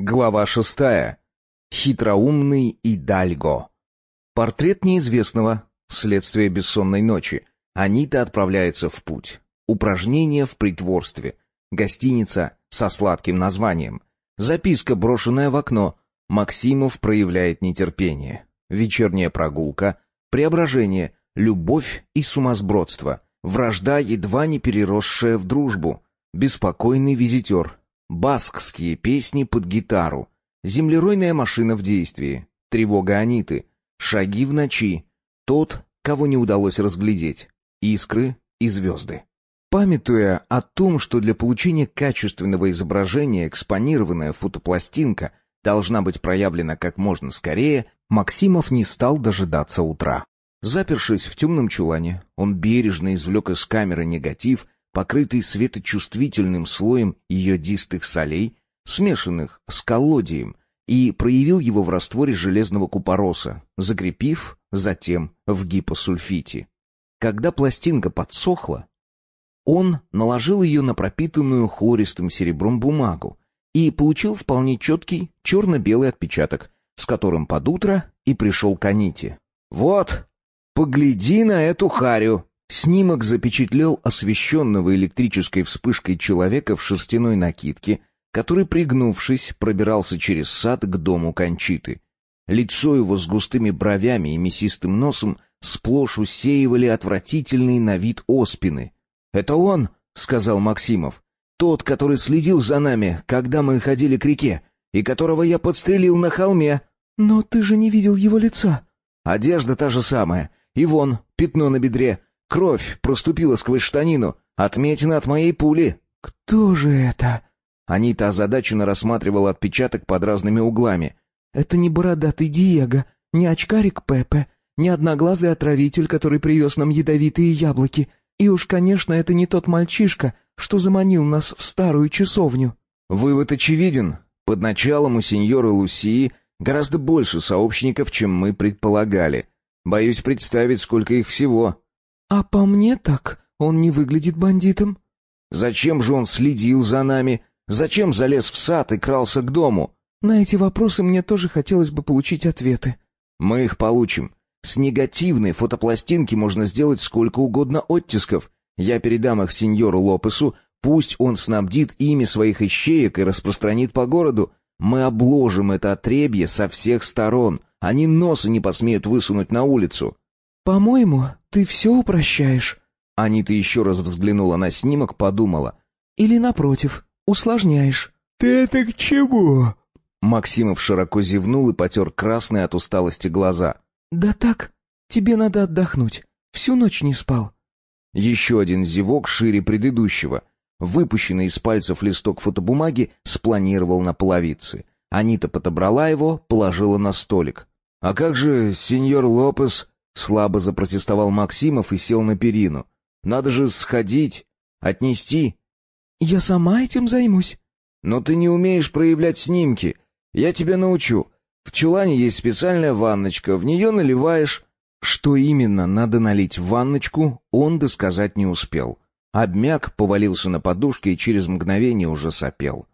Глава шестая. Хитроумный Идальго. Портрет неизвестного. Следствие бессонной ночи. Анита отправляется в путь. Упражнение в притворстве. Гостиница со сладким названием. Записка, брошенная в окно. Максимов проявляет нетерпение. Вечерняя прогулка. Преображение. Любовь и сумасбродство. Вражда, едва не переросшая в дружбу. Беспокойный визитер. Баскские песни под гитару. Землеройная машина в действии. Тревога Аниты. Шаги в ночи. Тот, кого не удалось разглядеть. Искры и звезды. Памятуя о том, что для получения качественного изображения экспонированная фотопластинка должна быть проявлена как можно скорее, Максимов не стал дожидаться утра. Запершись в темном чулане, он бережно извлек из камеры негатив — покрытый светочувствительным слоем йодистых солей, смешанных с коллодием, и проявил его в растворе железного купороса, закрепив затем в гипосульфите. Когда пластинка подсохла, он наложил ее на пропитанную хлористым серебром бумагу и получил вполне четкий черно-белый отпечаток, с которым под утро и пришел к Аните. «Вот, погляди на эту харю!» Снимок запечатлел освещенного электрической вспышкой человека в шерстяной накидке, который, пригнувшись, пробирался через сад к дому Кончиты. Лицо его с густыми бровями и мясистым носом сплошь усеивали отвратительный на вид оспины. «Это он!» — сказал Максимов. «Тот, который следил за нами, когда мы ходили к реке, и которого я подстрелил на холме». «Но ты же не видел его лица». «Одежда та же самая. И вон, пятно на бедре. Кровь проступила сквозь штанину. Отметина от моей пули. Кто же это? Анита озадаченно рассматривала отпечаток под разными углами. Это не бородатый Диего, не очкарик Пепе, не одноглазый отравитель, который привез нам ядовитые яблоки. И уж, конечно, это не тот мальчишка, что заманил нас в старую часовню. Вывод очевиден. Под началом у сеньора Лусии гораздо больше сообщников, чем мы предполагали. Боюсь представить, сколько их всего. «А по мне так, он не выглядит бандитом». «Зачем же он следил за нами? Зачем залез в сад и крался к дому?» «На эти вопросы мне тоже хотелось бы получить ответы». «Мы их получим. С негативной фотопластинки можно сделать сколько угодно оттисков. Я передам их сеньору Лопесу, пусть он снабдит ими своих ищеек и распространит по городу. Мы обложим это отребье со всех сторон. Они носа не посмеют высунуть на улицу». «По-моему, ты все упрощаешь». Анита еще раз взглянула на снимок, подумала. «Или, напротив, усложняешь». «Ты это к чему?» Максимов широко зевнул и потер красные от усталости глаза. «Да так, тебе надо отдохнуть. Всю ночь не спал». Еще один зевок шире предыдущего. Выпущенный из пальцев листок фотобумаги спланировал на половице. Анита подобрала его, положила на столик. «А как же сеньор Лопес?» Слабо запротестовал Максимов и сел на перину. «Надо же сходить, отнести». «Я сама этим займусь». «Но ты не умеешь проявлять снимки. Я тебя научу. В чулане есть специальная ванночка, в нее наливаешь...» Что именно надо налить в ванночку, он досказать не успел. Обмяк, повалился на подушке и через мгновение уже сопел.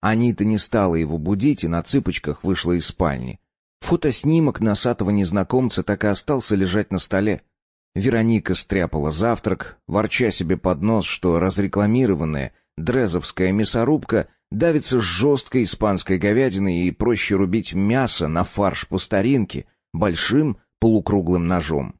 Анита не стала его будить и на цыпочках вышла из спальни. Фотоснимок носатого незнакомца так и остался лежать на столе. Вероника стряпала завтрак, ворча себе под нос, что разрекламированная дрезовская мясорубка давится жесткой испанской говядиной и проще рубить мясо на фарш по старинке большим полукруглым ножом.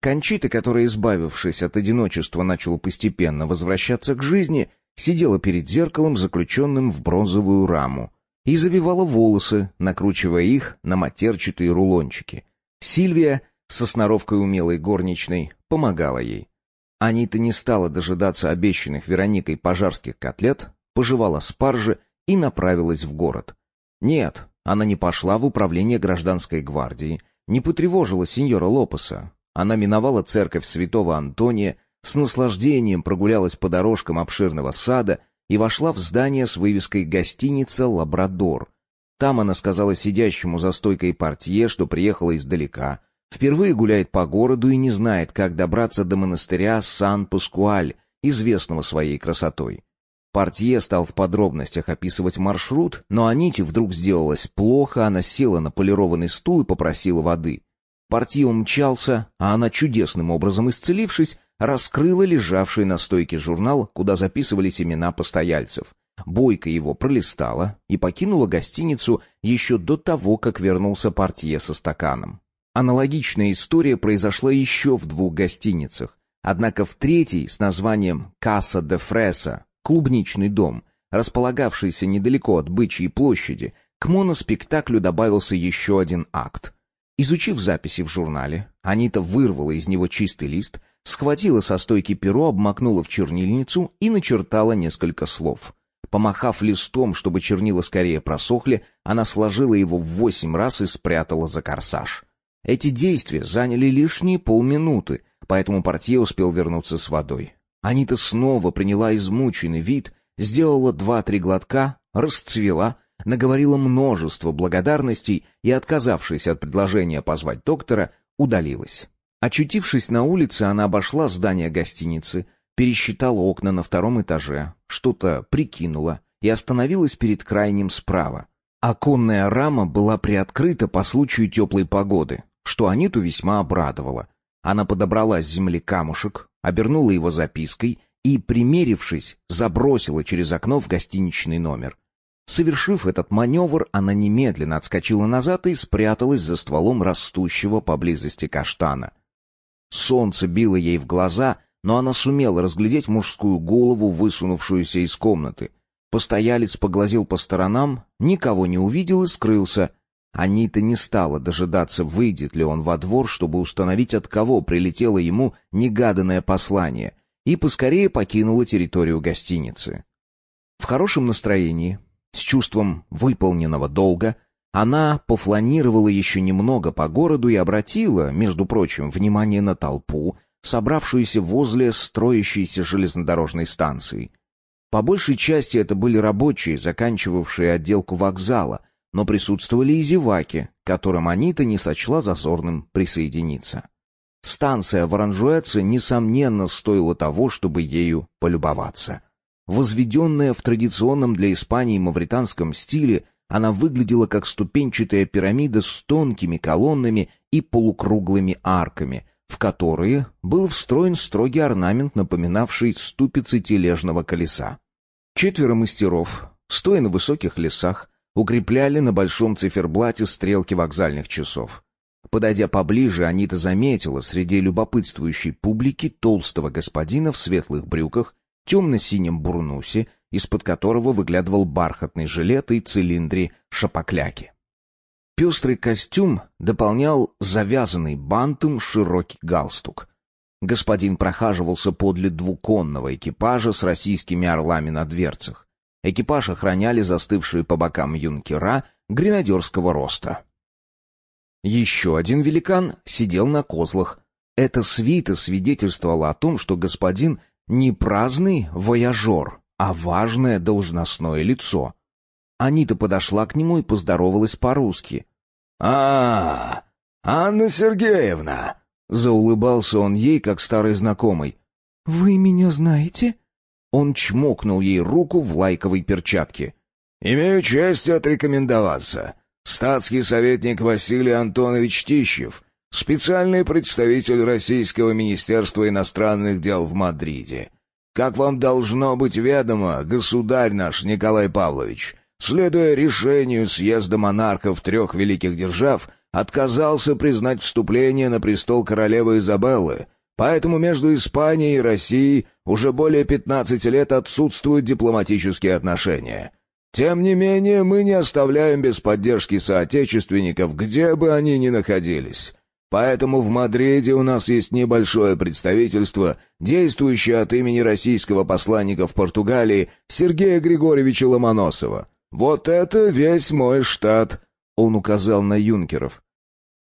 Кончита, которая, избавившись от одиночества, начала постепенно возвращаться к жизни, сидела перед зеркалом, заключенным в бронзовую раму и завивала волосы, накручивая их на матерчатые рулончики. Сильвия, со сноровкой умелой горничной, помогала ей. Анита не стала дожидаться обещанных Вероникой пожарских котлет, пожевала спаржи и направилась в город. Нет, она не пошла в управление гражданской гвардии, не потревожила сеньора Лопеса. Она миновала церковь святого Антония, с наслаждением прогулялась по дорожкам обширного сада и вошла в здание с вывеской «Гостиница Лабрадор». Там она сказала сидящему за стойкой портье, что приехала издалека, впервые гуляет по городу и не знает, как добраться до монастыря Сан-Паскуаль, известного своей красотой. Портье стал в подробностях описывать маршрут, но Аните вдруг сделалось плохо, она села на полированный стул и попросила воды. Портье умчался, а она, чудесным образом исцелившись, раскрыла лежавший на стойке журнал, куда записывались имена постояльцев. Бойко его пролистала и покинула гостиницу еще до того, как вернулся портье со стаканом. Аналогичная история произошла еще в двух гостиницах. Однако в третьей с названием «Касса де Фреса» — клубничный дом, располагавшийся недалеко от Бычьей площади, к моноспектаклю добавился еще один акт. Изучив записи в журнале, Анита вырвала из него чистый лист, схватила со стойки перо, обмакнула в чернильницу и начертала несколько слов. Помахав листом, чтобы чернила скорее просохли, она сложила его в восемь раз и спрятала за корсаж. Эти действия заняли лишние полминуты, поэтому портье успел вернуться с водой. Анита снова приняла измученный вид, сделала два-три глотка, расцвела, наговорила множество благодарностей и, отказавшись от предложения позвать доктора, удалилась. Очутившись на улице, она обошла здание гостиницы, пересчитала окна на втором этаже, что-то прикинула и остановилась перед крайним справа. Оконная рама была приоткрыта по случаю теплой погоды что Аниту весьма обрадовало. Она подобрала с земли камушек, обернула его запиской и, примерившись, забросила через окно в гостиничный номер. Совершив этот маневр, она немедленно отскочила назад и спряталась за стволом растущего поблизости каштана. Солнце било ей в глаза, но она сумела разглядеть мужскую голову, высунувшуюся из комнаты. Постоялец поглазел по сторонам, никого не увидел и скрылся — Анита не стала дожидаться, выйдет ли он во двор, чтобы установить, от кого прилетело ему негаданное послание, и поскорее покинула территорию гостиницы. В хорошем настроении, с чувством выполненного долга, она пофланировала еще немного по городу и обратила, между прочим, внимание на толпу, собравшуюся возле строящейся железнодорожной станции. По большей части это были рабочие, заканчивавшие отделку вокзала — но присутствовали и зеваки, которым Анита не сочла зазорным присоединиться. Станция в Оранжуэце, несомненно, стоила того, чтобы ею полюбоваться. Возведенная в традиционном для Испании мавританском стиле, она выглядела как ступенчатая пирамида с тонкими колоннами и полукруглыми арками, в которые был встроен строгий орнамент, напоминавший ступицы тележного колеса. Четверо мастеров, стоя на высоких лесах, укрепляли на большом циферблате стрелки вокзальных часов. Подойдя поближе, Анита заметила среди любопытствующей публики толстого господина в светлых брюках, темно-синем бурнусе, из-под которого выглядывал бархатный жилет и цилиндри шапокляки. Пестрый костюм дополнял завязанный бантом широкий галстук. Господин прохаживался подле двуконного экипажа с российскими орлами на дверцах. Экипаж охраняли застывшие по бокам юнкера гренадерского роста. Еще один великан сидел на козлах. Эта свита свидетельствовала о том, что господин не праздный вояжер, а важное должностное лицо. Анита подошла к нему и поздоровалась по-русски. «А, Анна Сергеевна!» — заулыбался он ей, как старый знакомый. «Вы меня знаете?» Он чмокнул ей руку в лайковой перчатке. «Имею честь отрекомендоваться. Статский советник Василий Антонович Тищев, специальный представитель Российского Министерства иностранных дел в Мадриде. Как вам должно быть ведомо, государь наш Николай Павлович, следуя решению съезда монархов трех великих держав, отказался признать вступление на престол королевы Изабеллы, Поэтому между Испанией и Россией уже более 15 лет отсутствуют дипломатические отношения. Тем не менее, мы не оставляем без поддержки соотечественников, где бы они ни находились. Поэтому в Мадриде у нас есть небольшое представительство, действующее от имени российского посланника в Португалии Сергея Григорьевича Ломоносова. Вот это весь мой штат, он указал на юнкеров.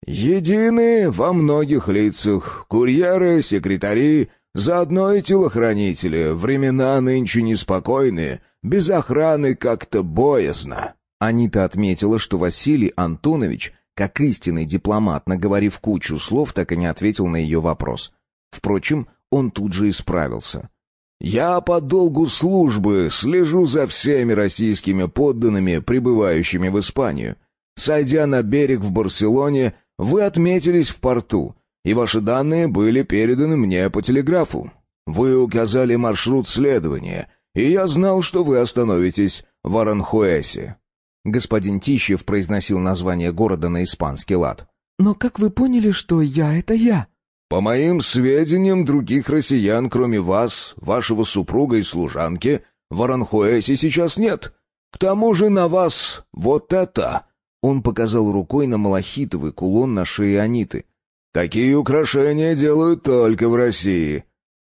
Едины во многих лицах, курьеры, секретари, заодно и телохранители. Времена нынче неспокойные, без охраны как-то боязно. Анита отметила, что Василий Антонович, как истинный дипломат, наговорив кучу слов, так и не ответил на ее вопрос. Впрочем, он тут же исправился. Я по долгу службы слежу за всеми российскими подданными, прибывающими в Испанию. Сойдя на берег в Барселоне, вы отметились в порту, и ваши данные были переданы мне по телеграфу. Вы указали маршрут следования, и я знал, что вы остановитесь в Аранхуэсе». Господин Тищев произносил название города на испанский лад. «Но как вы поняли, что я — это я?» «По моим сведениям, других россиян, кроме вас, вашего супруга и служанки, в Аранхуэсе сейчас нет. К тому же на вас вот это...» Он показал рукой на малахитовый кулон на шее Аниты. «Такие украшения делают только в России».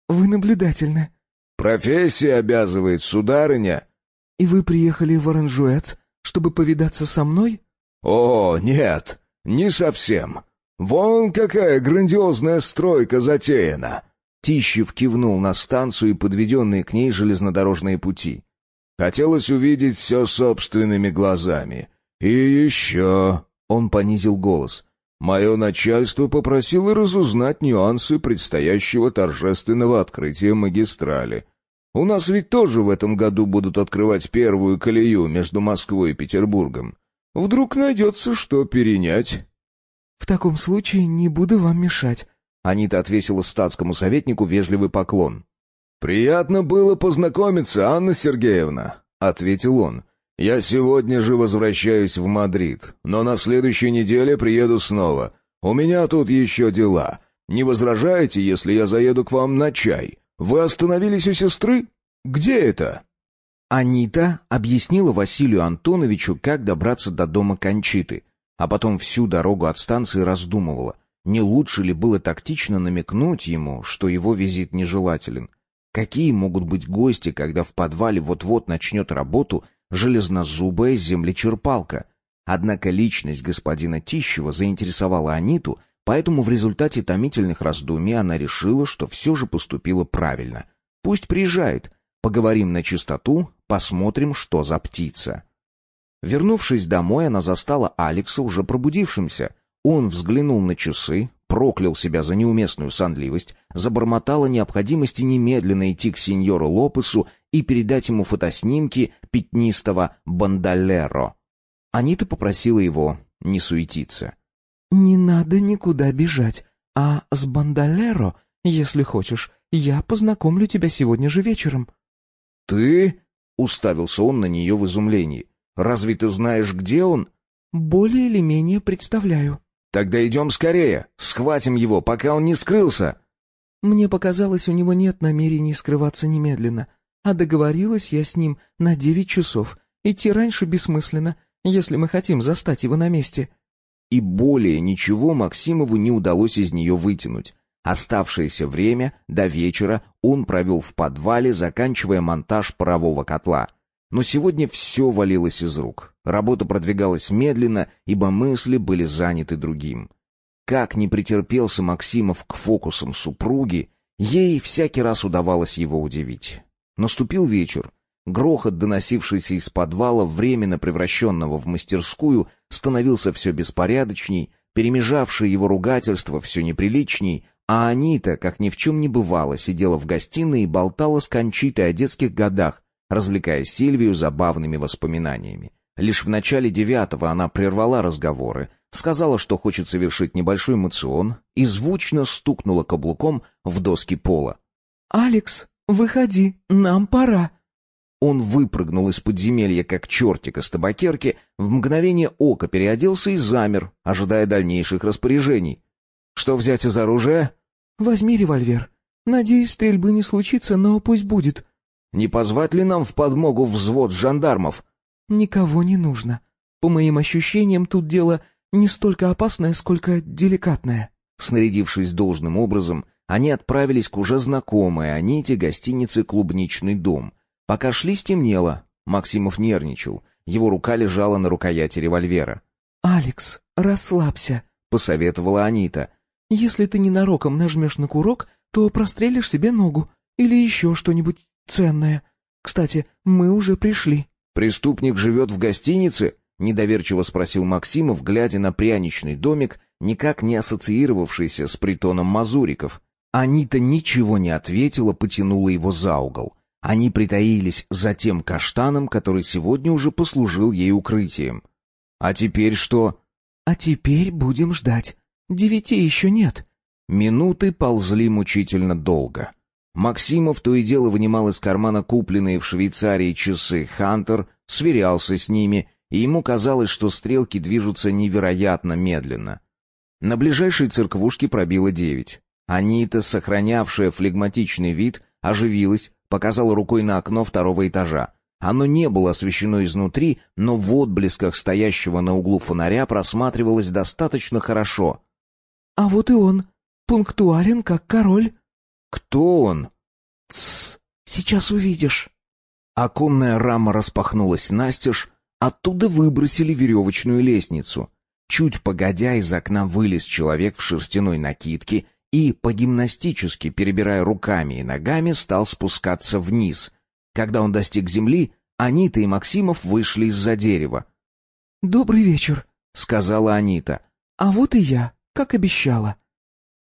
«Вы наблюдательны». «Профессия обязывает, сударыня». «И вы приехали в Оранжуэц, чтобы повидаться со мной?» «О, нет, не совсем. Вон какая грандиозная стройка затеяна». Тищев кивнул на станцию и подведенные к ней железнодорожные пути. «Хотелось увидеть все собственными глазами. И еще...» — он понизил голос. «Мое начальство попросило разузнать нюансы предстоящего торжественного открытия магистрали. У нас ведь тоже в этом году будут открывать первую колею между Москвой и Петербургом. Вдруг найдется, что перенять». «В таком случае не буду вам мешать», — Анита отвесила статскому советнику вежливый поклон. «Приятно было познакомиться, Анна Сергеевна», — ответил он. Я сегодня же возвращаюсь в Мадрид, но на следующей неделе приеду снова. У меня тут еще дела. Не возражаете, если я заеду к вам на чай? Вы остановились у сестры? Где это?» Анита объяснила Василию Антоновичу, как добраться до дома Кончиты, а потом всю дорогу от станции раздумывала, не лучше ли было тактично намекнуть ему, что его визит нежелателен. Какие могут быть гости, когда в подвале вот-вот начнет работу железнозубая землечерпалка. Однако личность господина Тищева заинтересовала Аниту, поэтому в результате томительных раздумий она решила, что все же поступила правильно. Пусть приезжает, поговорим на чистоту, посмотрим, что за птица. Вернувшись домой, она застала Алекса уже пробудившимся. Он взглянул на часы, проклял себя за неуместную сонливость, забормотал о необходимости немедленно идти к сеньору Лопесу и передать ему фотоснимки пятнистого бандалеро. Анита попросила его не суетиться. «Не надо никуда бежать, а с бандалеро, если хочешь, я познакомлю тебя сегодня же вечером». «Ты?» — уставился он на нее в изумлении. «Разве ты знаешь, где он?» «Более или менее представляю». Тогда идем скорее, схватим его, пока он не скрылся. Мне показалось, у него нет намерений скрываться немедленно, а договорилась я с ним на девять часов. Идти раньше бессмысленно, если мы хотим застать его на месте. И более ничего Максимову не удалось из нее вытянуть. Оставшееся время до вечера он провел в подвале, заканчивая монтаж парового котла. Но сегодня все валилось из рук. Работа продвигалась медленно, ибо мысли были заняты другим. Как не претерпелся Максимов к фокусам супруги, ей всякий раз удавалось его удивить. Наступил вечер. Грохот, доносившийся из подвала, временно превращенного в мастерскую, становился все беспорядочней, перемежавшие его ругательства все неприличней, а Анита, как ни в чем не бывало, сидела в гостиной и болтала с Кончитой о детских годах, развлекая Сильвию забавными воспоминаниями. Лишь в начале девятого она прервала разговоры, сказала, что хочет совершить небольшой мацион и звучно стукнула каблуком в доски пола. «Алекс, выходи, нам пора». Он выпрыгнул из подземелья, как чертик из табакерки, в мгновение ока переоделся и замер, ожидая дальнейших распоряжений. «Что взять из оружия?» «Возьми револьвер. Надеюсь, стрельбы не случится, но пусть будет». «Не позвать ли нам в подмогу взвод жандармов?» «Никого не нужно. По моим ощущениям, тут дело не столько опасное, сколько деликатное». Снарядившись должным образом, они отправились к уже знакомой Аните гостинице «Клубничный дом». Пока шли, стемнело. Максимов нервничал. Его рука лежала на рукояти револьвера. «Алекс, расслабься», — посоветовала Анита. «Если ты ненароком нажмешь на курок, то прострелишь себе ногу или еще что-нибудь ценное. Кстати, мы уже пришли». «Преступник живет в гостинице?» — недоверчиво спросил Максимов, глядя на пряничный домик, никак не ассоциировавшийся с притоном мазуриков. Анита ничего не ответила, потянула его за угол. Они притаились за тем каштаном, который сегодня уже послужил ей укрытием. «А теперь что?» «А теперь будем ждать. Девяти еще нет». Минуты ползли мучительно долго. Максимов то и дело вынимал из кармана купленные в Швейцарии часы «Хантер», сверялся с ними, и ему казалось, что стрелки движутся невероятно медленно. На ближайшей церквушке пробило девять. Анита, сохранявшая флегматичный вид, оживилась, показала рукой на окно второго этажа. Оно не было освещено изнутри, но в отблесках стоящего на углу фонаря просматривалось достаточно хорошо. «А вот и он, пунктуален, как король». «Кто он?» «Тссс, сейчас увидишь». Оконная рама распахнулась настежь, оттуда выбросили веревочную лестницу. Чуть погодя, из окна вылез человек в шерстяной накидке и, по-гимнастически перебирая руками и ногами, стал спускаться вниз. Когда он достиг земли, Анита и Максимов вышли из-за дерева. «Добрый вечер», — сказала Анита. «А вот и я, как обещала».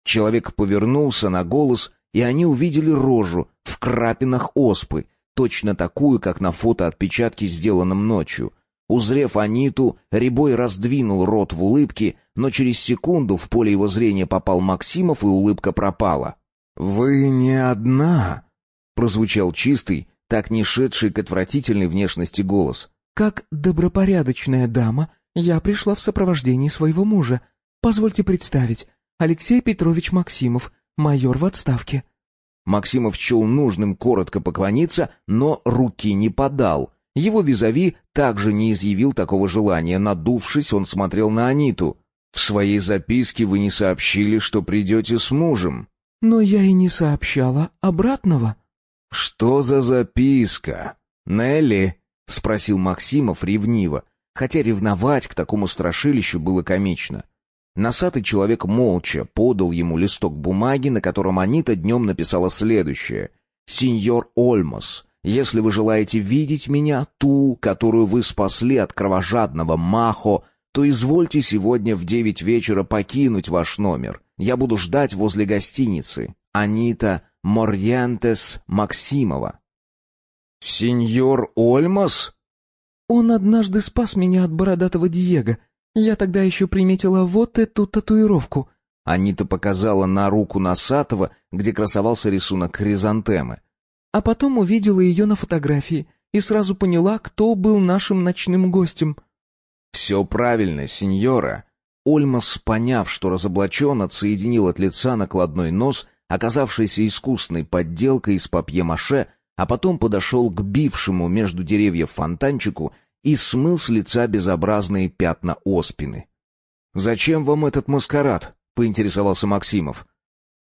Человек повернулся на голос, и они увидели рожу в крапинах оспы, точно такую, как на фото отпечатке, сделанном ночью. Узрев Аниту, Рябой раздвинул рот в улыбке, но через секунду в поле его зрения попал Максимов, и улыбка пропала. «Вы не одна?» — прозвучал чистый, так не шедший к отвратительной внешности голос. «Как добропорядочная дама, я пришла в сопровождении своего мужа. Позвольте представить, Алексей Петрович Максимов, майор в отставке». Максимов чел нужным коротко поклониться, но руки не подал. Его визави также не изъявил такого желания. Надувшись, он смотрел на Аниту. «В своей записке вы не сообщили, что придете с мужем». «Но я и не сообщала обратного». «Что за записка? Нелли?» — спросил Максимов ревниво, хотя ревновать к такому страшилищу было комично. Носатый человек молча подал ему листок бумаги, на котором Анита днем написала следующее. «Сеньор Ольмос, если вы желаете видеть меня, ту, которую вы спасли от кровожадного Махо, то извольте сегодня в девять вечера покинуть ваш номер. Я буду ждать возле гостиницы. Анита Морьянтес Максимова». «Сеньор Ольмос?» «Он однажды спас меня от бородатого Диего», я тогда еще приметила вот эту татуировку. Анита показала на руку Носатого, где красовался рисунок хризантемы. А потом увидела ее на фотографии и сразу поняла, кто был нашим ночным гостем. «Все правильно, сеньора». Ольмас, поняв, что разоблачен, отсоединил от лица накладной нос, оказавшийся искусной подделкой из папье-маше, а потом подошел к бившему между деревьев фонтанчику и смыл с лица безобразные пятна оспины. «Зачем вам этот маскарад?» — поинтересовался Максимов.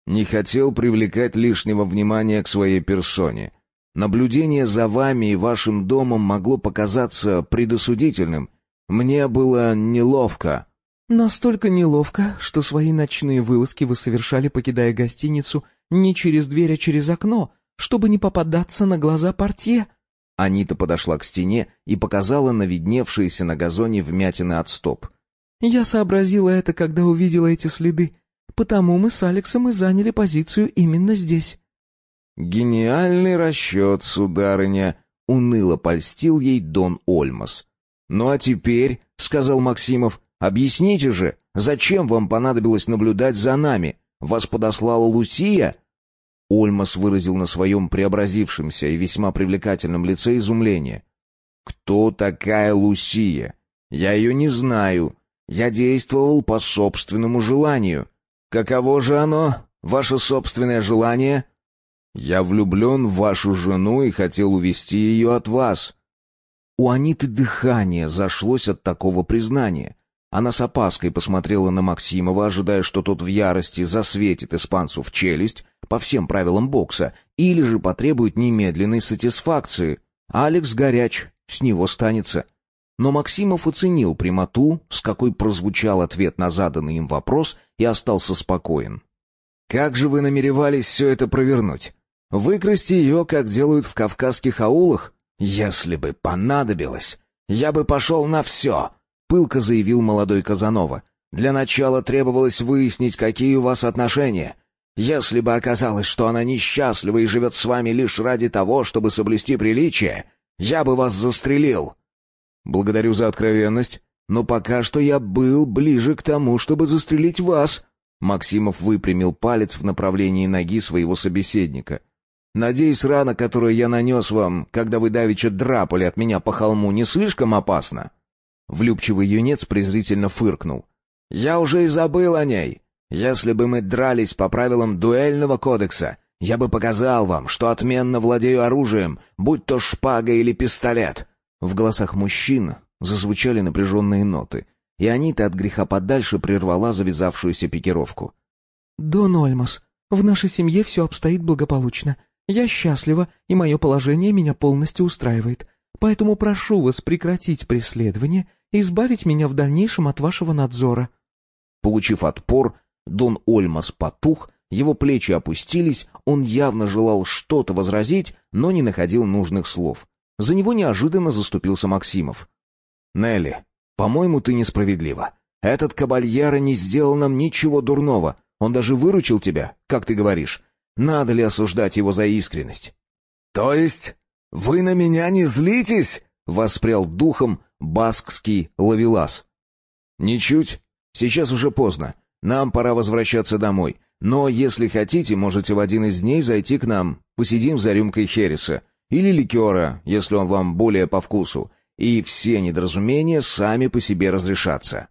«Не хотел привлекать лишнего внимания к своей персоне. Наблюдение за вами и вашим домом могло показаться предосудительным. Мне было неловко». «Настолько неловко, что свои ночные вылазки вы совершали, покидая гостиницу, не через дверь, а через окно, чтобы не попадаться на глаза портье», Анита подошла к стене и показала на видневшиеся на газоне вмятины от стоп. «Я сообразила это, когда увидела эти следы. Потому мы с Алексом и заняли позицию именно здесь». «Гениальный расчет, сударыня», — уныло польстил ей Дон Ольмас. «Ну а теперь», — сказал Максимов, — «объясните же, зачем вам понадобилось наблюдать за нами? Вас подослала Лусия?» Ольмас выразил на своем преобразившемся и весьма привлекательном лице изумление. «Кто такая Лусия? Я ее не знаю. Я действовал по собственному желанию. Каково же оно, ваше собственное желание?» «Я влюблен в вашу жену и хотел увести ее от вас». У Аниты дыхание зашлось от такого признания. Она с опаской посмотрела на Максимова, ожидая, что тот в ярости засветит испанцу в челюсть, по всем правилам бокса, или же потребует немедленной сатисфакции. Алекс горяч, с него станется. Но Максимов оценил прямоту, с какой прозвучал ответ на заданный им вопрос, и остался спокоен. «Как же вы намеревались все это провернуть? Выкрасть ее, как делают в кавказских аулах? Если бы понадобилось, я бы пошел на все!» — пылко заявил молодой Казанова. «Для начала требовалось выяснить, какие у вас отношения. Если бы оказалось, что она несчастлива и живет с вами лишь ради того, чтобы соблюсти приличие, я бы вас застрелил». «Благодарю за откровенность, но пока что я был ближе к тому, чтобы застрелить вас». Максимов выпрямил палец в направлении ноги своего собеседника. «Надеюсь, рана, которую я нанес вам, когда вы давеча драпали от меня по холму, не слишком опасна?» Влюбчивый юнец презрительно фыркнул. «Я уже и забыл о ней. Если бы мы дрались по правилам дуэльного кодекса, я бы показал вам, что отменно владею оружием, будь то шпага или пистолет». В голосах мужчин зазвучали напряженные ноты, и Анита от греха подальше прервала завязавшуюся пикировку. «Дон Ольмас, в нашей семье все обстоит благополучно. Я счастлива, и мое положение меня полностью устраивает. Поэтому прошу вас прекратить преследование и избавить меня в дальнейшем от вашего надзора». Получив отпор, Дон Ольмас потух, его плечи опустились, он явно желал что-то возразить, но не находил нужных слов. За него неожиданно заступился Максимов. «Нелли, по-моему, ты несправедлива. Этот кабальера не сделал нам ничего дурного. Он даже выручил тебя, как ты говоришь. Надо ли осуждать его за искренность?» «То есть вы на меня не злитесь?» — воспрял духом баскский ловелас. «Ничуть. Сейчас уже поздно. Нам пора возвращаться домой. Но если хотите, можете в один из дней зайти к нам. Посидим за рюмкой хереса. Или ликера, если он вам более по вкусу. И все недоразумения сами по себе разрешатся».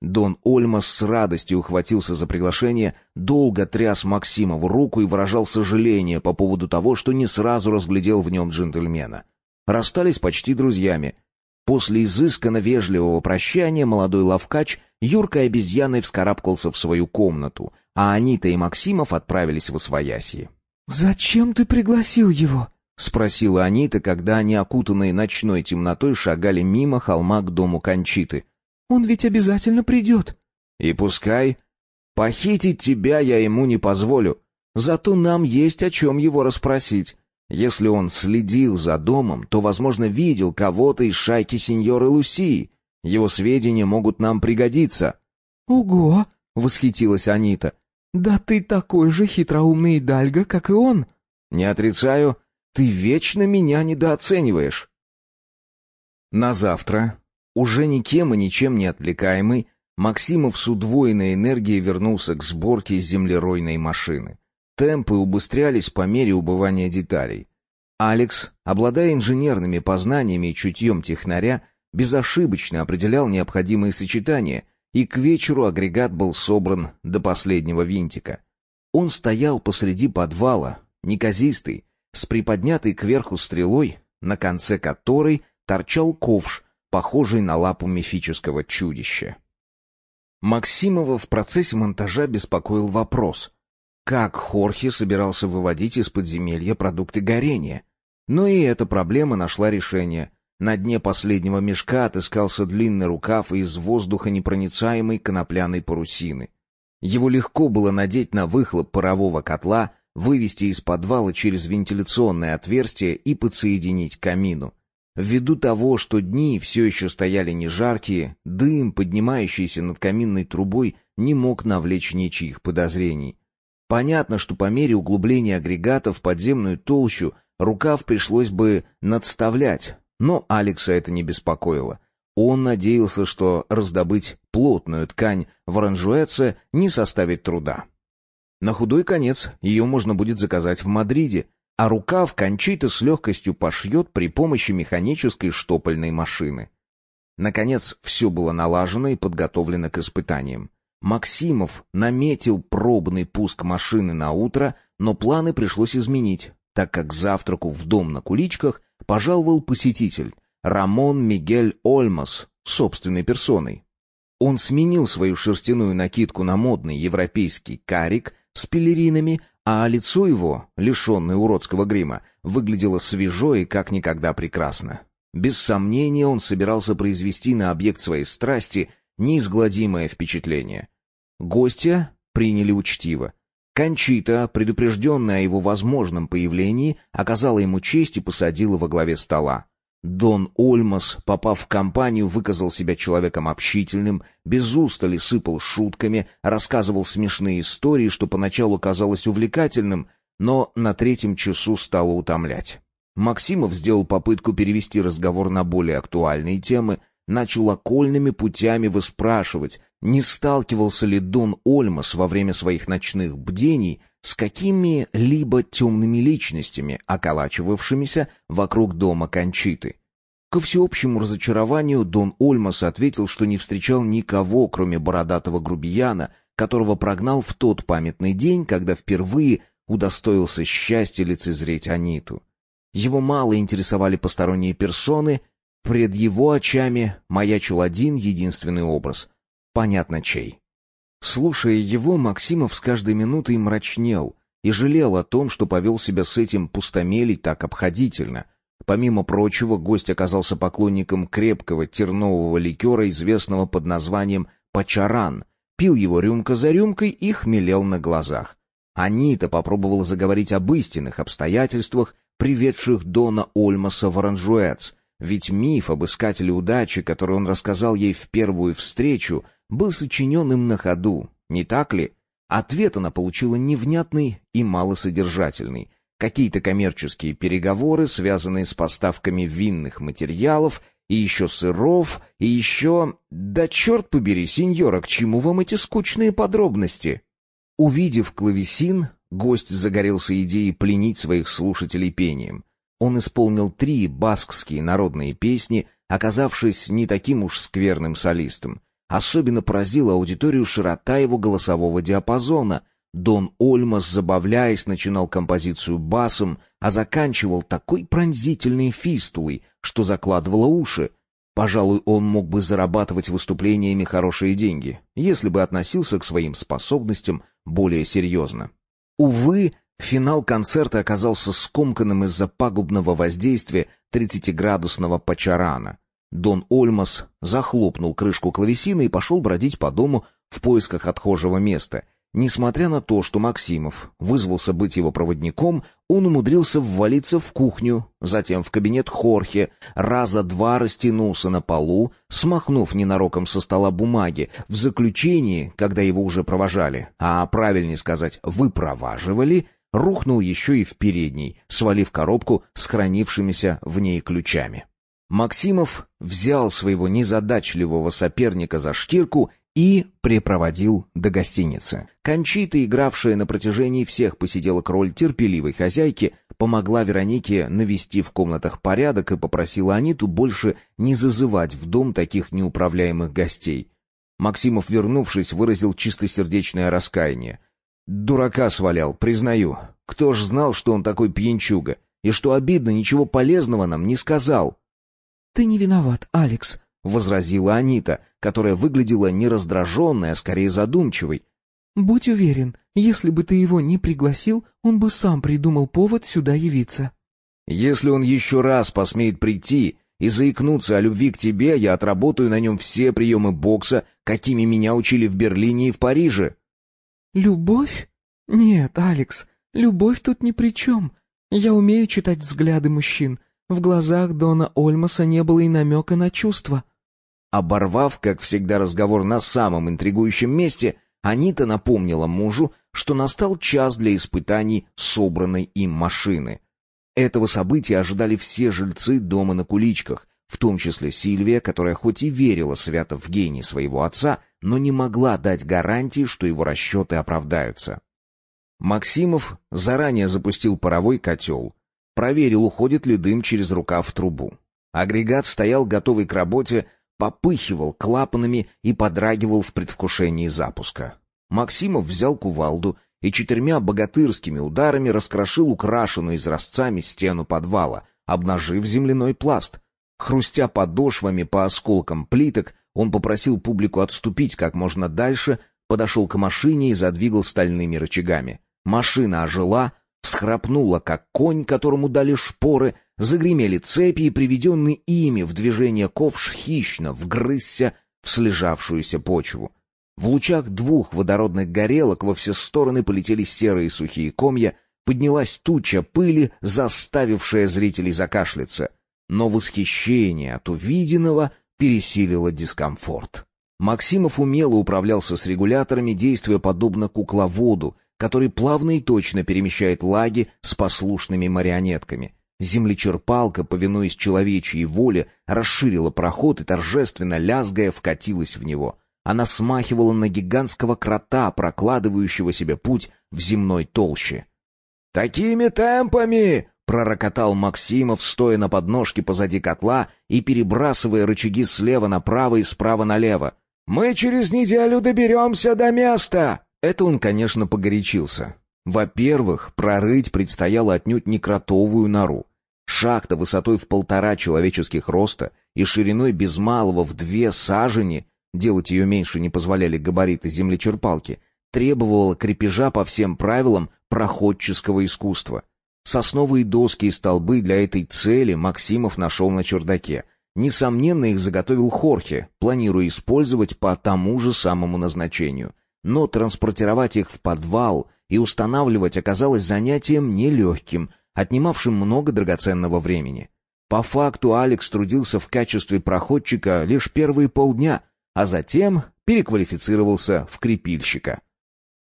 Дон Ольмас с радостью ухватился за приглашение, долго тряс Максимову руку и выражал сожаление по поводу того, что не сразу разглядел в нем джентльмена. Расстались почти друзьями. После изысканно вежливого прощания молодой лавкач Юркой обезьяной вскарабкался в свою комнату, а Анита и Максимов отправились в Освоясье. «Зачем ты пригласил его?» — спросила Анита, когда они, окутанные ночной темнотой, шагали мимо холма к дому Кончиты. «Он ведь обязательно придет». «И пускай. Похитить тебя я ему не позволю. Зато нам есть о чем его расспросить. Если он следил за домом, то, возможно, видел кого-то из шайки сеньоры Лусии. Его сведения могут нам пригодиться». «Ого!» — восхитилась Анита. «Да ты такой же хитроумный Дальга, как и он!» «Не отрицаю, ты вечно меня недооцениваешь». На завтра, уже никем и ничем не отвлекаемый, Максимов с удвоенной энергией вернулся к сборке землеройной машины. Темпы убыстрялись по мере убывания деталей. Алекс, обладая инженерными познаниями и чутьем технаря, безошибочно определял необходимые сочетания, и к вечеру агрегат был собран до последнего винтика. Он стоял посреди подвала, неказистый, с приподнятой кверху стрелой, на конце которой торчал ковш, похожий на лапу мифического чудища. Максимова в процессе монтажа беспокоил вопрос, как Хорхе собирался выводить из подземелья продукты горения. Но и эта проблема нашла решение. На дне последнего мешка отыскался длинный рукав из воздуха непроницаемой конопляной парусины. Его легко было надеть на выхлоп парового котла, вывести из подвала через вентиляционное отверстие и подсоединить к камину. Ввиду того, что дни все еще стояли не жаркие, дым, поднимающийся над каминной трубой, не мог навлечь ничьих подозрений. Понятно, что по мере углубления агрегата в подземную толщу рукав пришлось бы надставлять, но Алекса это не беспокоило. Он надеялся, что раздобыть плотную ткань в оранжуэце не составит труда. На худой конец ее можно будет заказать в Мадриде, а рукав Кончита с легкостью пошьет при помощи механической штопольной машины. Наконец, все было налажено и подготовлено к испытаниям. Максимов наметил пробный пуск машины на утро, но планы пришлось изменить, так как завтраку в дом на куличках пожаловал посетитель Рамон Мигель Ольмас собственной персоной. Он сменил свою шерстяную накидку на модный европейский карик с пелеринами, а лицо его, лишенное уродского грима, выглядело свежо и как никогда прекрасно. Без сомнения он собирался произвести на объект своей страсти неизгладимое впечатление. Гостя приняли учтиво. Кончита, предупрежденная о его возможном появлении, оказала ему честь и посадила во главе стола. Дон Ольмас, попав в компанию, выказал себя человеком общительным, без устали сыпал шутками, рассказывал смешные истории, что поначалу казалось увлекательным, но на третьем часу стало утомлять. Максимов сделал попытку перевести разговор на более актуальные темы, начал окольными путями выспрашивать, не сталкивался ли Дон Ольмас во время своих ночных бдений с какими-либо темными личностями, околачивавшимися вокруг дома Кончиты. Ко всеобщему разочарованию Дон Ольмас ответил, что не встречал никого, кроме бородатого грубияна, которого прогнал в тот памятный день, когда впервые удостоился счастья лицезреть Аниту. Его мало интересовали посторонние персоны, пред его очами маячил один единственный образ. Понятно чей. Слушая его, Максимов с каждой минутой мрачнел и жалел о том, что повел себя с этим пустомелей так обходительно. Помимо прочего, гость оказался поклонником крепкого тернового ликера, известного под названием «пачаран», пил его рюмка за рюмкой и хмелел на глазах. Анита попробовала заговорить об истинных обстоятельствах приведших Дона Ольмаса в Оранжуэц, ведь миф об искателе удачи, который он рассказал ей в первую встречу, был сочинен им на ходу, не так ли? Ответ она получила невнятный и малосодержательный. Какие-то коммерческие переговоры, связанные с поставками винных материалов, и еще сыров, и еще... Да черт побери, сеньора, к чему вам эти скучные подробности? Увидев клавесин, Гость загорелся идеей пленить своих слушателей пением. Он исполнил три баскские народные песни, оказавшись не таким уж скверным солистом. Особенно поразила аудиторию широта его голосового диапазона. Дон Ольмас, забавляясь, начинал композицию басом, а заканчивал такой пронзительной фистулой, что закладывало уши. Пожалуй, он мог бы зарабатывать выступлениями хорошие деньги, если бы относился к своим способностям более серьезно. Увы, финал концерта оказался скомканным из-за пагубного воздействия 30-градусного пачарана. Дон Ольмас захлопнул крышку клавесина и пошел бродить по дому в поисках отхожего места — Несмотря на то, что Максимов вызвался быть его проводником, он умудрился ввалиться в кухню, затем в кабинет Хорхе, раза два растянулся на полу, смахнув ненароком со стола бумаги, в заключении, когда его уже провожали, а правильнее сказать «выпроваживали», рухнул еще и в передней, свалив коробку с хранившимися в ней ключами. Максимов взял своего незадачливого соперника за шкирку и припроводил до гостиницы. Кончита, игравшая на протяжении всех посиделок роль терпеливой хозяйки, помогла Веронике навести в комнатах порядок и попросила Аниту больше не зазывать в дом таких неуправляемых гостей. Максимов, вернувшись, выразил чистосердечное раскаяние. «Дурака свалял, признаю. Кто ж знал, что он такой пьянчуга? И что обидно, ничего полезного нам не сказал». «Ты не виноват, Алекс», — возразила Анита, которая выглядела не раздраженной, а скорее задумчивой. «Будь уверен, если бы ты его не пригласил, он бы сам придумал повод сюда явиться». «Если он еще раз посмеет прийти и заикнуться о любви к тебе, я отработаю на нем все приемы бокса, какими меня учили в Берлине и в Париже». «Любовь? Нет, Алекс, любовь тут ни при чем. Я умею читать взгляды мужчин. В глазах Дона Ольмаса не было и намека на чувства». Оборвав, как всегда, разговор на самом интригующем месте, Анита напомнила мужу, что настал час для испытаний собранной им машины. Этого события ожидали все жильцы дома на куличках, в том числе Сильвия, которая хоть и верила свято в гений своего отца, но не могла дать гарантии, что его расчеты оправдаются. Максимов заранее запустил паровой котел, проверил, уходит ли дым через рукав в трубу. Агрегат стоял готовый к работе, попыхивал клапанами и подрагивал в предвкушении запуска. Максимов взял кувалду и четырьмя богатырскими ударами раскрошил украшенную изразцами стену подвала, обнажив земляной пласт. Хрустя подошвами по осколкам плиток, он попросил публику отступить как можно дальше, подошел к машине и задвигал стальными рычагами. Машина ожила, всхрапнула, как конь, которому дали шпоры, Загремели цепи, и приведенный ими в движение ковш хищно вгрызся в слежавшуюся почву. В лучах двух водородных горелок во все стороны полетели серые сухие комья, поднялась туча пыли, заставившая зрителей закашляться. Но восхищение от увиденного пересилило дискомфорт. Максимов умело управлялся с регуляторами, действуя подобно кукловоду, который плавно и точно перемещает лаги с послушными марионетками. Землечерпалка, повинуясь человечьей воле, расширила проход и торжественно лязгая вкатилась в него. Она смахивала на гигантского крота, прокладывающего себе путь в земной толще. «Такими темпами!» — пророкотал Максимов, стоя на подножке позади котла и перебрасывая рычаги слева направо и справа налево. «Мы через неделю доберемся до места!» Это он, конечно, погорячился. Во-первых, прорыть предстояло отнюдь не кротовую нору. Шахта высотой в полтора человеческих роста и шириной без малого в две сажени, делать ее меньше не позволяли габариты землечерпалки, требовала крепежа по всем правилам проходческого искусства. Сосновые доски и столбы для этой цели Максимов нашел на чердаке. Несомненно, их заготовил Хорхе, планируя использовать по тому же самому назначению — но транспортировать их в подвал и устанавливать оказалось занятием нелегким, отнимавшим много драгоценного времени. По факту Алекс трудился в качестве проходчика лишь первые полдня, а затем переквалифицировался в крепильщика.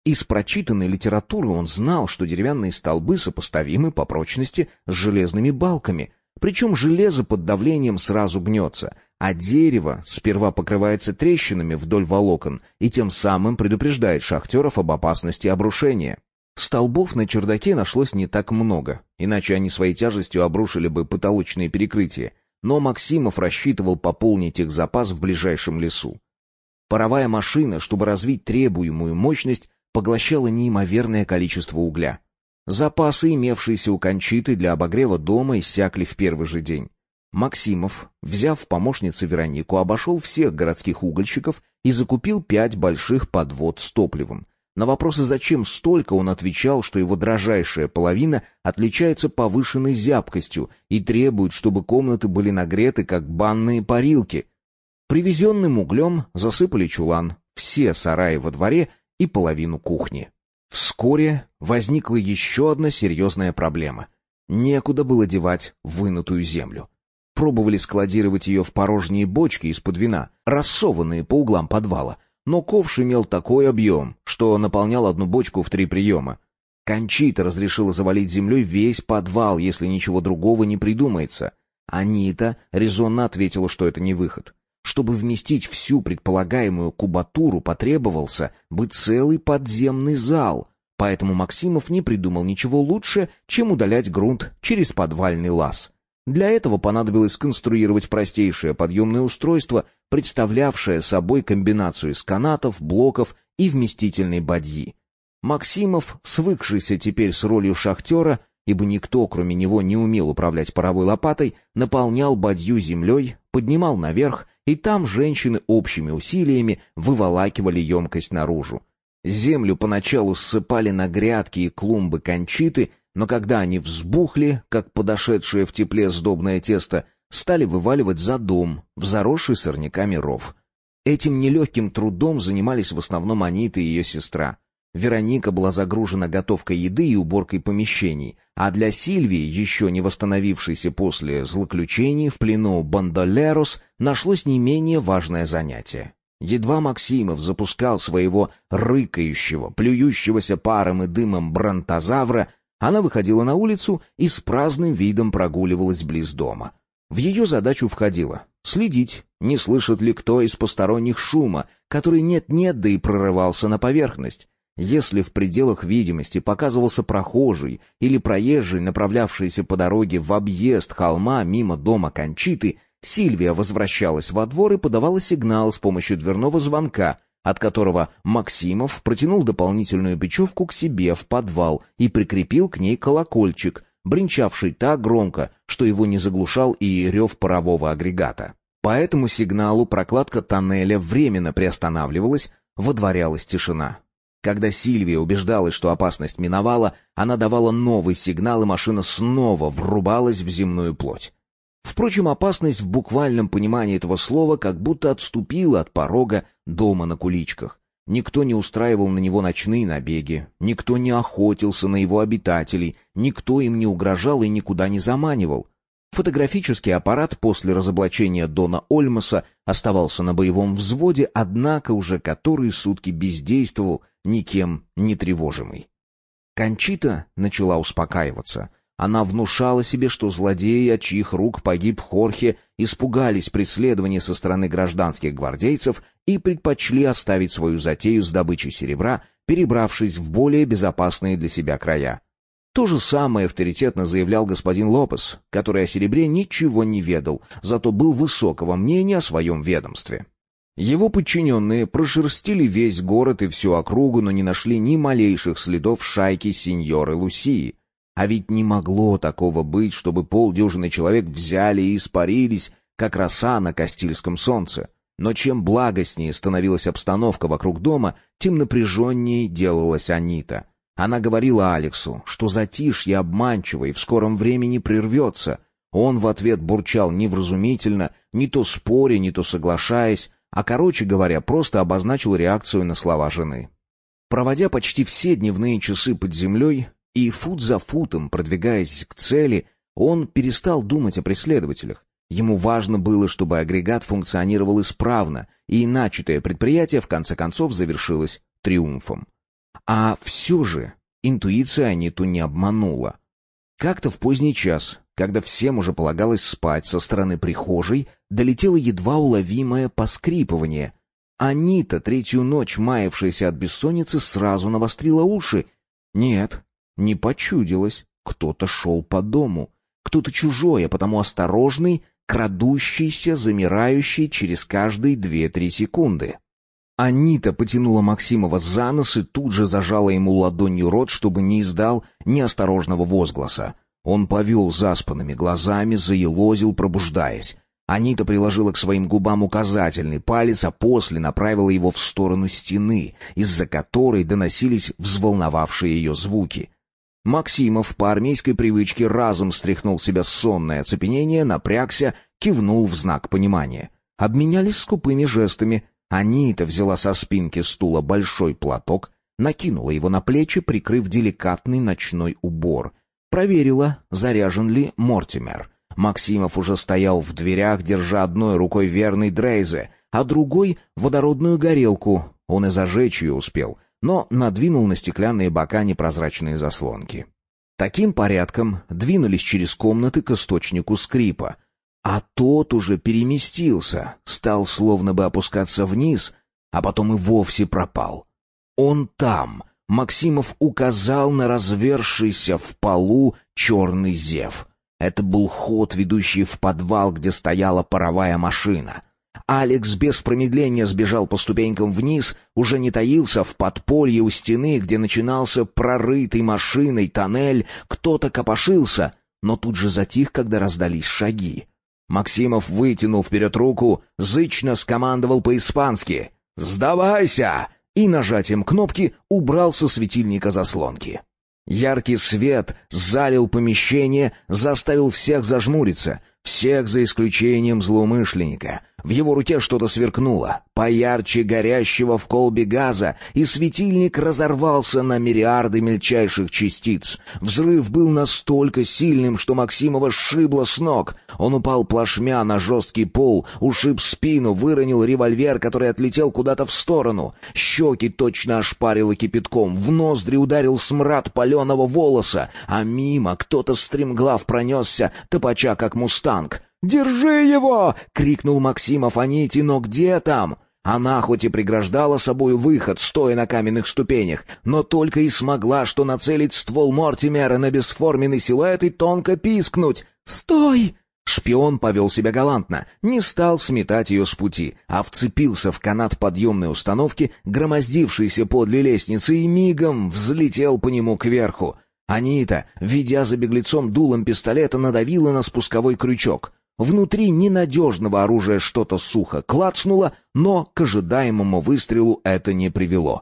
Из прочитанной литературы он знал, что деревянные столбы сопоставимы по прочности с железными балками, причем железо под давлением сразу гнется, а дерево сперва покрывается трещинами вдоль волокон и тем самым предупреждает шахтеров об опасности обрушения. Столбов на чердаке нашлось не так много, иначе они своей тяжестью обрушили бы потолочные перекрытия, но Максимов рассчитывал пополнить их запас в ближайшем лесу. Паровая машина, чтобы развить требуемую мощность, поглощала неимоверное количество угля. Запасы, имевшиеся у Кончиты для обогрева дома, иссякли в первый же день. Максимов, взяв в помощницы Веронику, обошел всех городских угольщиков и закупил пять больших подвод с топливом. На вопросы «зачем столько?» он отвечал, что его дрожайшая половина отличается повышенной зябкостью и требует, чтобы комнаты были нагреты, как банные парилки. Привезенным углем засыпали чулан, все сараи во дворе и половину кухни. Вскоре возникла еще одна серьезная проблема. Некуда было девать вынутую землю пробовали складировать ее в порожние бочки из-под вина, рассованные по углам подвала. Но ковш имел такой объем, что наполнял одну бочку в три приема. Кончита разрешила завалить землей весь подвал, если ничего другого не придумается. Анита резонно ответила, что это не выход. Чтобы вместить всю предполагаемую кубатуру, потребовался бы целый подземный зал, поэтому Максимов не придумал ничего лучше, чем удалять грунт через подвальный лаз. Для этого понадобилось сконструировать простейшее подъемное устройство, представлявшее собой комбинацию из канатов, блоков и вместительной бадьи. Максимов, свыкшийся теперь с ролью шахтера, ибо никто, кроме него, не умел управлять паровой лопатой, наполнял бадью землей, поднимал наверх, и там женщины общими усилиями выволакивали емкость наружу. Землю поначалу ссыпали на грядки и клумбы кончиты, но когда они взбухли, как подошедшее в тепле сдобное тесто, стали вываливать за дом, в заросший сорняками ров. Этим нелегким трудом занимались в основном Анита и ее сестра. Вероника была загружена готовкой еды и уборкой помещений, а для Сильвии, еще не восстановившейся после злоключений в плену Бандолерос, нашлось не менее важное занятие. Едва Максимов запускал своего рыкающего, плюющегося паром и дымом бронтозавра, она выходила на улицу и с праздным видом прогуливалась близ дома. В ее задачу входило следить, не слышит ли кто из посторонних шума, который нет-нет, да и прорывался на поверхность. Если в пределах видимости показывался прохожий или проезжий, направлявшийся по дороге в объезд холма мимо дома Кончиты, Сильвия возвращалась во двор и подавала сигнал с помощью дверного звонка — от которого Максимов протянул дополнительную бечевку к себе в подвал и прикрепил к ней колокольчик, бренчавший так громко, что его не заглушал и рев парового агрегата. По этому сигналу прокладка тоннеля временно приостанавливалась, водворялась тишина. Когда Сильвия убеждалась, что опасность миновала, она давала новый сигнал, и машина снова врубалась в земную плоть. Впрочем, опасность в буквальном понимании этого слова как будто отступила от порога дома на куличках. Никто не устраивал на него ночные набеги, никто не охотился на его обитателей, никто им не угрожал и никуда не заманивал. Фотографический аппарат после разоблачения Дона Ольмаса оставался на боевом взводе, однако уже которые сутки бездействовал, никем не тревожимый. Кончита начала успокаиваться. Она внушала себе, что злодеи, от чьих рук погиб Хорхе, испугались преследования со стороны гражданских гвардейцев и предпочли оставить свою затею с добычей серебра, перебравшись в более безопасные для себя края. То же самое авторитетно заявлял господин Лопес, который о серебре ничего не ведал, зато был высокого мнения о своем ведомстве. Его подчиненные прошерстили весь город и всю округу, но не нашли ни малейших следов шайки сеньоры Лусии. А ведь не могло такого быть, чтобы полдюжины человек взяли и испарились, как роса на Кастильском солнце. Но чем благостнее становилась обстановка вокруг дома, тем напряженнее делалась Анита — она говорила Алексу, что затишье обманчиво и в скором времени прервется. Он в ответ бурчал невразумительно, не то споря, не то соглашаясь, а, короче говоря, просто обозначил реакцию на слова жены. Проводя почти все дневные часы под землей и фут за футом продвигаясь к цели, он перестал думать о преследователях. Ему важно было, чтобы агрегат функционировал исправно, и начатое предприятие в конце концов завершилось триумфом. А все же интуиция Аниту не обманула. Как-то в поздний час, когда всем уже полагалось спать, со стороны прихожей долетело едва уловимое поскрипывание. Анита, третью ночь маявшаяся от бессонницы, сразу навострила уши. Нет, не почудилось. Кто-то шел по дому. Кто-то чужой, а потому осторожный, крадущийся, замирающий через каждые две-три секунды. Анита потянула Максимова за нос и тут же зажала ему ладонью рот, чтобы не издал неосторожного возгласа. Он повел заспанными глазами, заелозил, пробуждаясь. Анита приложила к своим губам указательный палец, а после направила его в сторону стены, из-за которой доносились взволновавшие ее звуки. Максимов по армейской привычке разом стряхнул себя сонное оцепенение, напрягся, кивнул в знак понимания. Обменялись скупыми жестами, Анита взяла со спинки стула большой платок, накинула его на плечи, прикрыв деликатный ночной убор. Проверила, заряжен ли Мортимер. Максимов уже стоял в дверях, держа одной рукой верный Дрейзе, а другой — водородную горелку. Он и зажечь ее успел, но надвинул на стеклянные бока непрозрачные заслонки. Таким порядком двинулись через комнаты к источнику скрипа — а тот уже переместился, стал словно бы опускаться вниз, а потом и вовсе пропал. Он там. Максимов указал на развершийся в полу черный зев. Это был ход, ведущий в подвал, где стояла паровая машина. Алекс без промедления сбежал по ступенькам вниз, уже не таился в подполье у стены, где начинался прорытый машиной тоннель, кто-то копошился, но тут же затих, когда раздались шаги. Максимов вытянул вперед руку, зычно скомандовал по-испански «Сдавайся!» и нажатием кнопки убрал со светильника заслонки. Яркий свет залил помещение, заставил всех зажмуриться, всех за исключением злоумышленника. В его руке что-то сверкнуло, поярче горящего в колбе газа, и светильник разорвался на мириарды мельчайших частиц. Взрыв был настолько сильным, что Максимова сшибло с ног. Он упал плашмя на жесткий пол, ушиб спину, выронил револьвер, который отлетел куда-то в сторону. Щеки точно ошпарило кипятком, в ноздри ударил смрад паленого волоса, а мимо кто-то стремглав пронесся, топача как мустанг. «Держи его!» — крикнул Максимов Аните, но где там? Она хоть и преграждала собою выход, стоя на каменных ступенях, но только и смогла, что нацелить ствол Мортимера на бесформенный силуэт и тонко пискнуть. «Стой!» Шпион повел себя галантно, не стал сметать ее с пути, а вцепился в канат подъемной установки, громоздившейся подле лестницы, и мигом взлетел по нему кверху. Анита, ведя за беглецом дулом пистолета, надавила на спусковой крючок. Внутри ненадежного оружия что-то сухо клацнуло, но к ожидаемому выстрелу это не привело.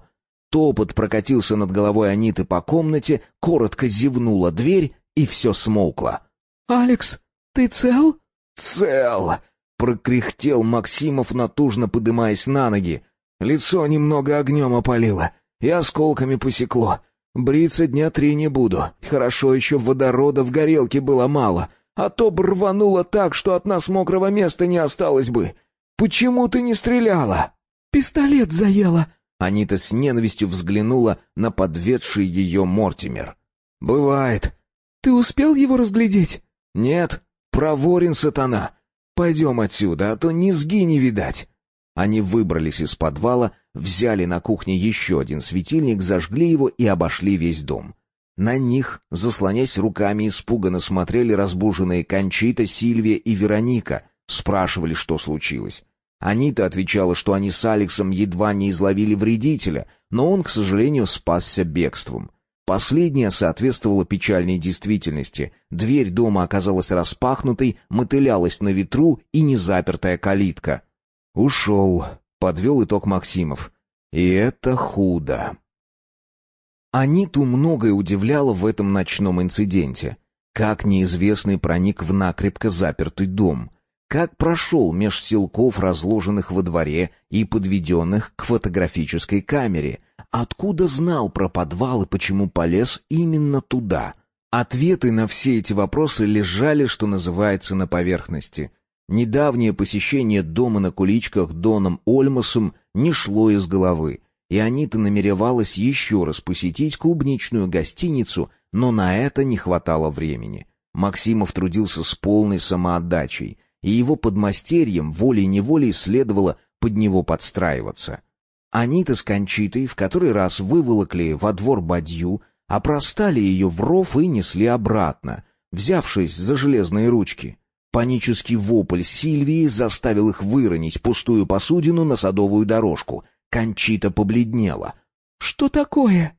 Топот прокатился над головой Аниты по комнате, коротко зевнула дверь, и все смолкло. «Алекс, ты цел?» «Цел!» — прокряхтел Максимов, натужно подымаясь на ноги. Лицо немного огнем опалило и осколками посекло. Бриться дня три не буду. Хорошо еще водорода в горелке было мало — а то бы рвануло так, что от нас мокрого места не осталось бы. Почему ты не стреляла?» «Пистолет заела!» Анита с ненавистью взглянула на подведший ее Мортимер. «Бывает». «Ты успел его разглядеть?» «Нет, проворен сатана. Пойдем отсюда, а то низги не видать». Они выбрались из подвала, взяли на кухне еще один светильник, зажгли его и обошли весь дом. На них, заслонясь руками, испуганно смотрели разбуженные Кончита, Сильвия и Вероника, спрашивали, что случилось. Анита отвечала, что они с Алексом едва не изловили вредителя, но он, к сожалению, спасся бегством. Последнее соответствовало печальной действительности. Дверь дома оказалась распахнутой, мотылялась на ветру и незапертая калитка. «Ушел», — подвел итог Максимов. «И это худо». Аниту многое удивляло в этом ночном инциденте. Как неизвестный проник в накрепко запертый дом — как прошел меж силков, разложенных во дворе и подведенных к фотографической камере? Откуда знал про подвал и почему полез именно туда? Ответы на все эти вопросы лежали, что называется, на поверхности. Недавнее посещение дома на куличках Доном Ольмасом не шло из головы, и Анита намеревалась еще раз посетить клубничную гостиницу, но на это не хватало времени. Максимов трудился с полной самоотдачей — и его подмастерьям волей-неволей следовало под него подстраиваться. Они-то с Кончитой в который раз выволокли во двор бадью, опростали ее в ров и несли обратно, взявшись за железные ручки. Панический вопль Сильвии заставил их выронить пустую посудину на садовую дорожку. Кончита побледнела. «Что такое?»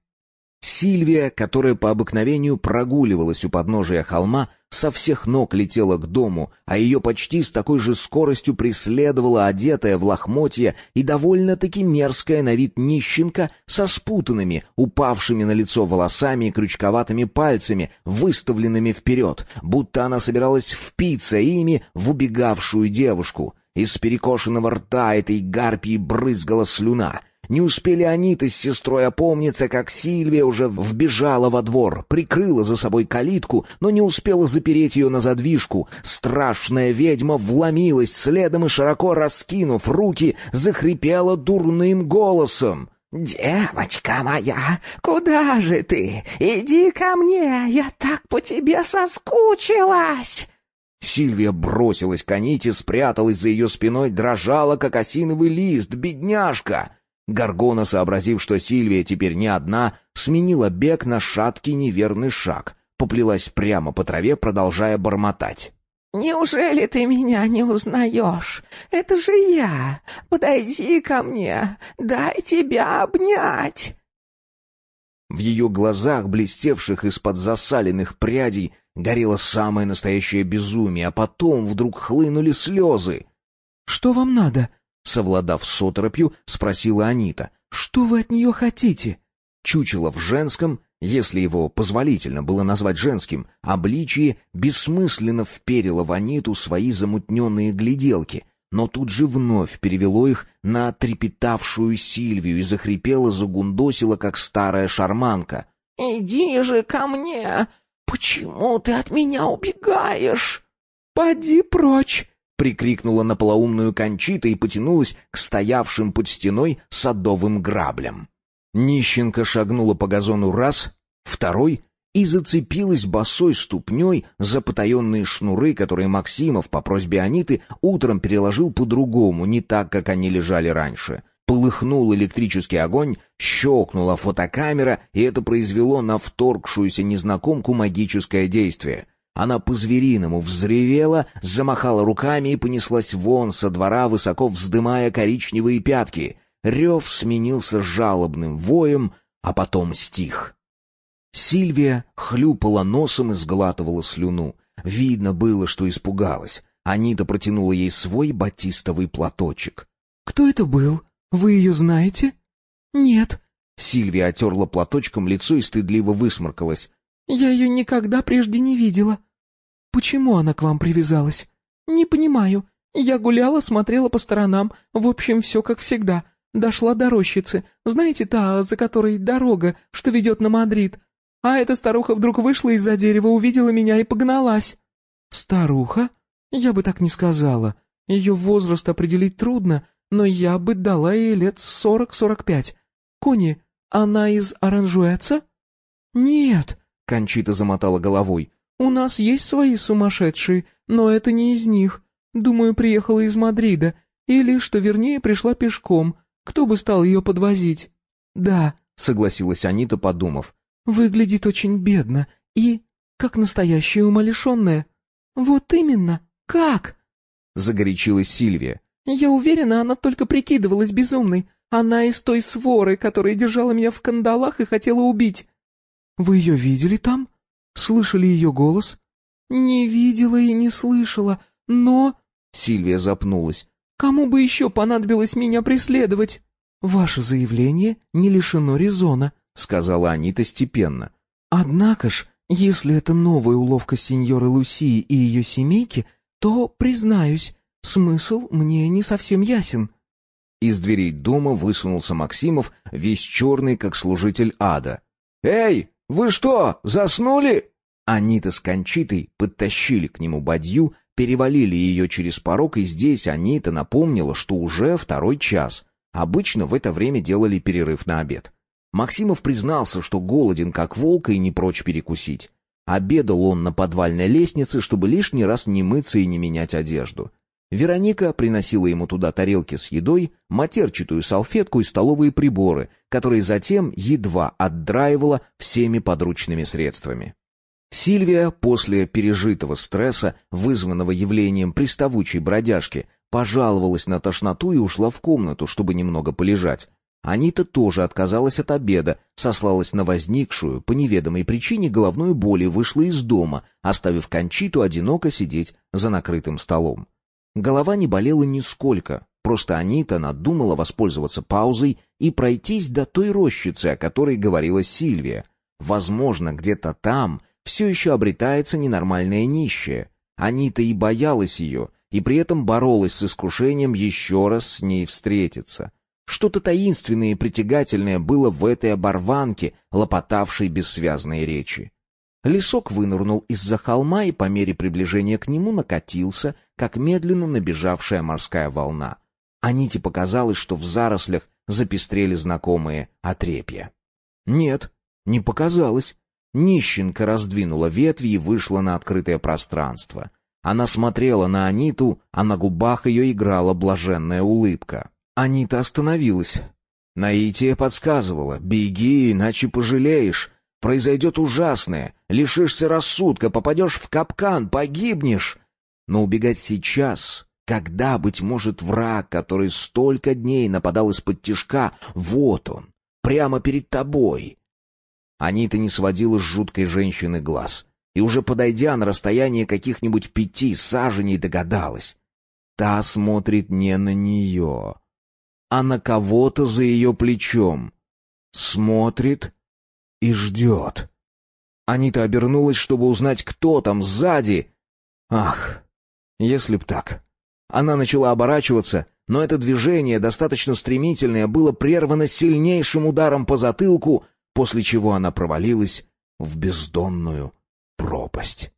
Сильвия, которая по обыкновению прогуливалась у подножия холма, со всех ног летела к дому, а ее почти с такой же скоростью преследовала одетая в лохмотья и довольно-таки мерзкая на вид нищенка со спутанными, упавшими на лицо волосами и крючковатыми пальцами, выставленными вперед, будто она собиралась впиться ими в убегавшую девушку. Из перекошенного рта этой гарпии брызгала слюна — не успели они-то с сестрой опомниться, как Сильвия уже вбежала во двор, прикрыла за собой калитку, но не успела запереть ее на задвижку. Страшная ведьма вломилась следом и, широко раскинув руки, захрипела дурным голосом. «Девочка моя, куда же ты? Иди ко мне, я так по тебе соскучилась!» Сильвия бросилась к Аните, спряталась за ее спиной, дрожала, как осиновый лист, бедняжка. Гаргона, сообразив, что Сильвия теперь не одна, сменила бег на шаткий неверный шаг, поплелась прямо по траве, продолжая бормотать. «Неужели ты меня не узнаешь? Это же я! Подойди ко мне! Дай тебя обнять!» В ее глазах, блестевших из-под засаленных прядей, горело самое настоящее безумие, а потом вдруг хлынули слезы. «Что вам надо?» Совладав с оторопью, спросила Анита. «Что вы от нее хотите?» Чучело в женском, если его позволительно было назвать женским, обличие бессмысленно вперило в Аниту свои замутненные гляделки, но тут же вновь перевело их на трепетавшую Сильвию и захрипело, загундосило, как старая шарманка. «Иди же ко мне! Почему ты от меня убегаешь?» «Поди прочь!» прикрикнула на полоумную Кончита и потянулась к стоявшим под стеной садовым граблям. Нищенка шагнула по газону раз, второй и зацепилась босой ступней за потаенные шнуры, которые Максимов по просьбе Аниты утром переложил по-другому, не так, как они лежали раньше. Полыхнул электрический огонь, щелкнула фотокамера, и это произвело на вторгшуюся незнакомку магическое действие. Она по-звериному взревела, замахала руками и понеслась вон со двора, высоко вздымая коричневые пятки. Рев сменился жалобным воем, а потом стих. Сильвия хлюпала носом и сглатывала слюну. Видно было, что испугалась. Анита протянула ей свой батистовый платочек. «Кто это был? Вы ее знаете?» «Нет». Сильвия отерла платочком лицо и стыдливо высморкалась. «Я ее никогда прежде не видела». «Почему она к вам привязалась?» «Не понимаю. Я гуляла, смотрела по сторонам. В общем, все как всегда. Дошла до рощицы. Знаете, та, за которой дорога, что ведет на Мадрид. А эта старуха вдруг вышла из-за дерева, увидела меня и погналась». Старуха? Я бы так не сказала. Ее возраст определить трудно, но я бы дала ей лет сорок-сорок пять. Кони, она из Оранжуэца? Нет, Кончита замотала головой. У нас есть свои сумасшедшие, но это не из них. Думаю, приехала из Мадрида, или, что вернее, пришла пешком. Кто бы стал ее подвозить? Да, согласилась Анита, подумав. Выглядит очень бедно и как настоящая умалишенная. Вот именно, как? Загорячилась Сильвия. Я уверена, она только прикидывалась безумной. Она из той своры, которая держала меня в кандалах и хотела убить. Вы ее видели там? Слышали ее голос? Не видела и не слышала, но... Сильвия запнулась. Кому бы еще понадобилось меня преследовать? Ваше заявление не лишено резона, сказала Анита степенно. Однако ж, если это новая уловка сеньоры Лусии и ее семейки, то, признаюсь, смысл мне не совсем ясен. Из дверей дома высунулся Максимов, весь черный, как служитель ада. «Эй, вы что, заснули?» Анита с Кончитой подтащили к нему бадью, перевалили ее через порог, и здесь Анита напомнила, что уже второй час. Обычно в это время делали перерыв на обед. Максимов признался, что голоден как волк и не прочь перекусить. Обедал он на подвальной лестнице, чтобы лишний раз не мыться и не менять одежду. Вероника приносила ему туда тарелки с едой, матерчатую салфетку и столовые приборы, которые затем едва отдраивала всеми подручными средствами. Сильвия после пережитого стресса, вызванного явлением приставучей бродяжки, пожаловалась на тошноту и ушла в комнату, чтобы немного полежать. Анита тоже отказалась от обеда, сослалась на возникшую, по неведомой причине, головную боль и вышла из дома, оставив Кончиту одиноко сидеть за накрытым столом. Голова не болела нисколько, просто Анита надумала воспользоваться паузой и пройтись до той рощицы, о которой говорила Сильвия. Возможно, где-то там все еще обретается ненормальное нищее. Анита и боялась ее, и при этом боролась с искушением еще раз с ней встретиться. Что-то таинственное и притягательное было в этой оборванке, лопотавшей бессвязные речи. Лесок вынырнул из-за холма и по мере приближения к нему накатился, как медленно набежавшая морская волна. Аните показалось, что в зарослях запестрели знакомые отрепья. Нет, не показалось. Нищенка раздвинула ветви и вышла на открытое пространство. Она смотрела на Аниту, а на губах ее играла блаженная улыбка. Анита остановилась. Наития подсказывала, беги, иначе пожалеешь. Произойдет ужасное, лишишься рассудка, попадешь в капкан, погибнешь. Но убегать сейчас, когда, быть может, враг, который столько дней нападал из-под тишка, вот он, прямо перед тобой. Анита не сводила с жуткой женщины глаз, и уже подойдя на расстояние каких-нибудь пяти саженей, догадалась. Та смотрит не на нее, а на кого-то за ее плечом. Смотрит и ждет. Анита обернулась, чтобы узнать, кто там сзади. Ах, если б так. Она начала оборачиваться, но это движение, достаточно стремительное, было прервано сильнейшим ударом по затылку, после чего она провалилась в бездонную пропасть.